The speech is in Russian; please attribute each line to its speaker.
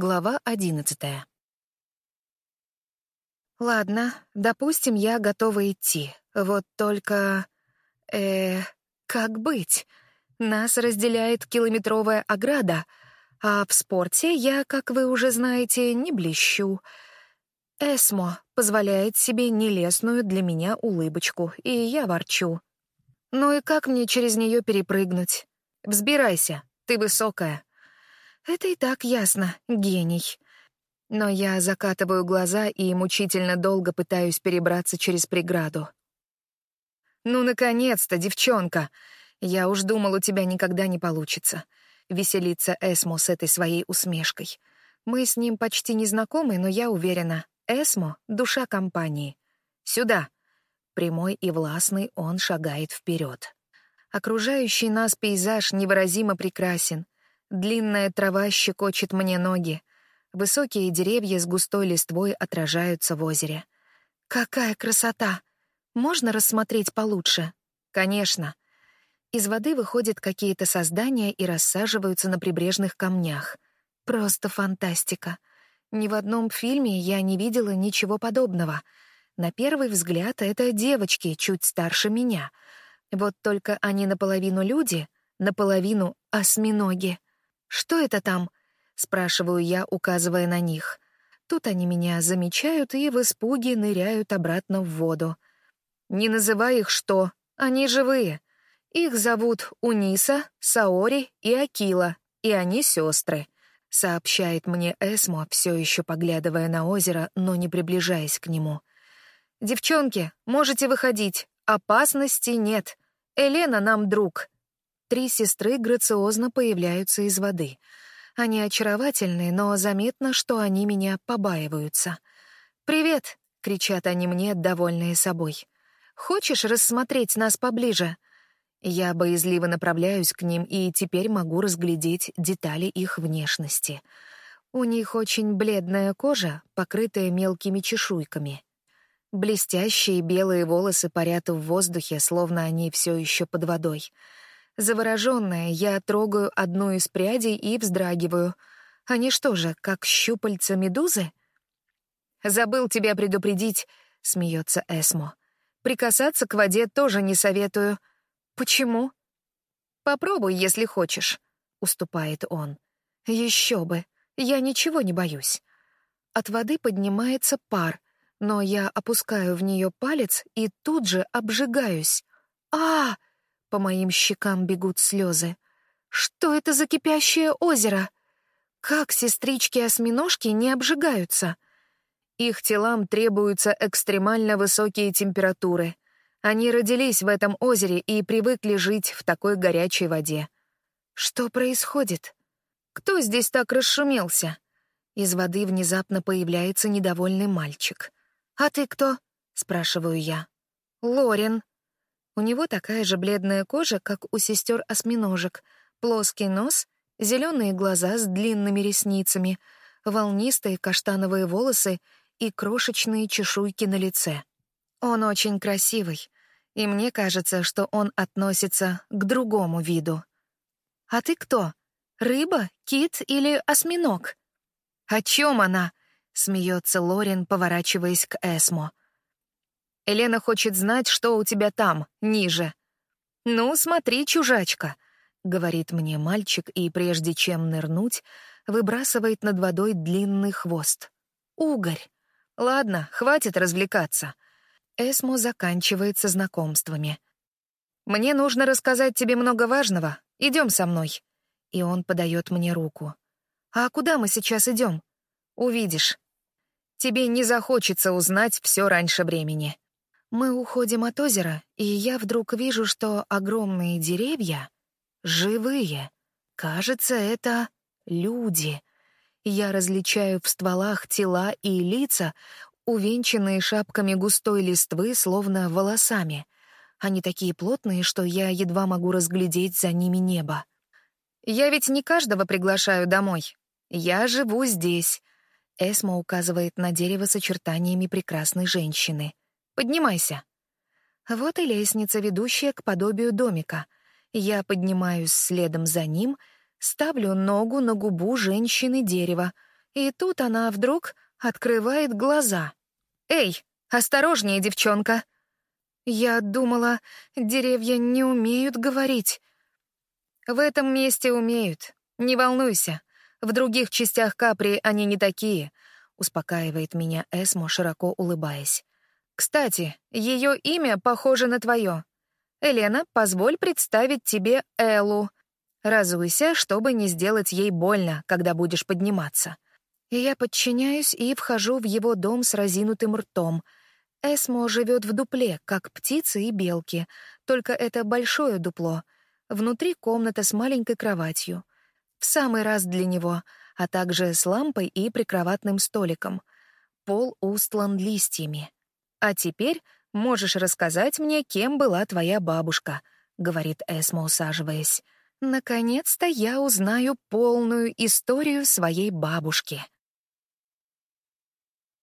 Speaker 1: Глава одиннадцатая. Ладно, допустим, я готова идти. Вот только... Э, как быть? Нас разделяет километровая ограда, а в спорте я, как вы уже знаете, не блещу. Эсмо позволяет себе нелестную для меня улыбочку, и я ворчу. Ну и как мне через нее перепрыгнуть? Взбирайся, ты высокая. Это и так ясно, гений. Но я закатываю глаза и мучительно долго пытаюсь перебраться через преграду. «Ну, наконец-то, девчонка! Я уж думал, у тебя никогда не получится». Веселится Эсмо с этой своей усмешкой. Мы с ним почти не знакомы, но я уверена, Эсмо — душа компании. «Сюда!» Прямой и властный он шагает вперед. Окружающий нас пейзаж невыразимо прекрасен — Длинная трава щекочет мне ноги. Высокие деревья с густой листвой отражаются в озере. Какая красота! Можно рассмотреть получше? Конечно. Из воды выходят какие-то создания и рассаживаются на прибрежных камнях. Просто фантастика. Ни в одном фильме я не видела ничего подобного. На первый взгляд это девочки чуть старше меня. Вот только они наполовину люди, наполовину осьминоги. «Что это там?» — спрашиваю я, указывая на них. Тут они меня замечают и в испуге ныряют обратно в воду. «Не называй их что, они живые. Их зовут Униса, Саори и Акила, и они сестры», — сообщает мне Эсмо, все еще поглядывая на озеро, но не приближаясь к нему. «Девчонки, можете выходить. Опасности нет. Елена нам друг». Три сестры грациозно появляются из воды. Они очаровательны, но заметно, что они меня побаиваются. «Привет!» — кричат они мне, довольные собой. «Хочешь рассмотреть нас поближе?» Я боязливо направляюсь к ним и теперь могу разглядеть детали их внешности. У них очень бледная кожа, покрытая мелкими чешуйками. Блестящие белые волосы парят в воздухе, словно они все еще под водой — Завороженная, я трогаю одну из прядей и вздрагиваю. Они что же, как щупальца медузы? «Забыл тебя предупредить», — смеется Эсмо. «Прикасаться к воде тоже не советую». «Почему?» «Попробуй, если хочешь», — уступает он. «Еще бы, я ничего не боюсь». От воды поднимается пар, но я опускаю в нее палец и тут же обжигаюсь. а, -а, -а по моим щекам бегут слезы. Что это за кипящее озеро? Как сестрички-осьминожки не обжигаются? Их телам требуются экстремально высокие температуры. Они родились в этом озере и привыкли жить в такой горячей воде. Что происходит? Кто здесь так расшумелся? Из воды внезапно появляется недовольный мальчик. «А ты кто?» — спрашиваю я. «Лорин», у него такая же бледная кожа, как у сестер осьминожек, плоский нос, зеленые глаза с длинными ресницами, волнистые каштановые волосы и крошечные чешуйки на лице. Он очень красивый, и мне кажется, что он относится к другому виду. «А ты кто? Рыба, кит или осьминог?» «О чем она?» — смеется Лорин, поворачиваясь к Эсмо. Елена хочет знать, что у тебя там, ниже. «Ну, смотри, чужачка», — говорит мне мальчик, и прежде чем нырнуть, выбрасывает над водой длинный хвост. «Угорь. Ладно, хватит развлекаться». Эсмо заканчивается знакомствами. «Мне нужно рассказать тебе много важного. Идем со мной». И он подает мне руку. «А куда мы сейчас идем?» «Увидишь. Тебе не захочется узнать все раньше времени». Мы уходим от озера, и я вдруг вижу, что огромные деревья живые. Кажется, это люди. Я различаю в стволах тела и лица, увенчанные шапками густой листвы, словно волосами. Они такие плотные, что я едва могу разглядеть за ними небо. «Я ведь не каждого приглашаю домой. Я живу здесь», — Эсма указывает на дерево с очертаниями прекрасной женщины — Поднимайся. Вот и лестница, ведущая к подобию домика. Я поднимаюсь следом за ним, ставлю ногу на губу женщины дерева И тут она вдруг открывает глаза. «Эй, осторожнее, девчонка!» Я думала, деревья не умеют говорить. В этом месте умеют. Не волнуйся. В других частях Капри они не такие, успокаивает меня Эсмо, широко улыбаясь. Кстати, ее имя похоже на твое. Елена, позволь представить тебе Эллу. Разуйся, чтобы не сделать ей больно, когда будешь подниматься. Я подчиняюсь и вхожу в его дом с разинутым ртом. Эсмо живет в дупле, как птицы и белки, только это большое дупло. Внутри комната с маленькой кроватью. В самый раз для него, а также с лампой и прикроватным столиком. Пол устлан листьями. А теперь можешь рассказать мне, кем была твоя бабушка, говорит Эсмо, усаживаясь. Наконец-то я узнаю полную историю своей бабушки.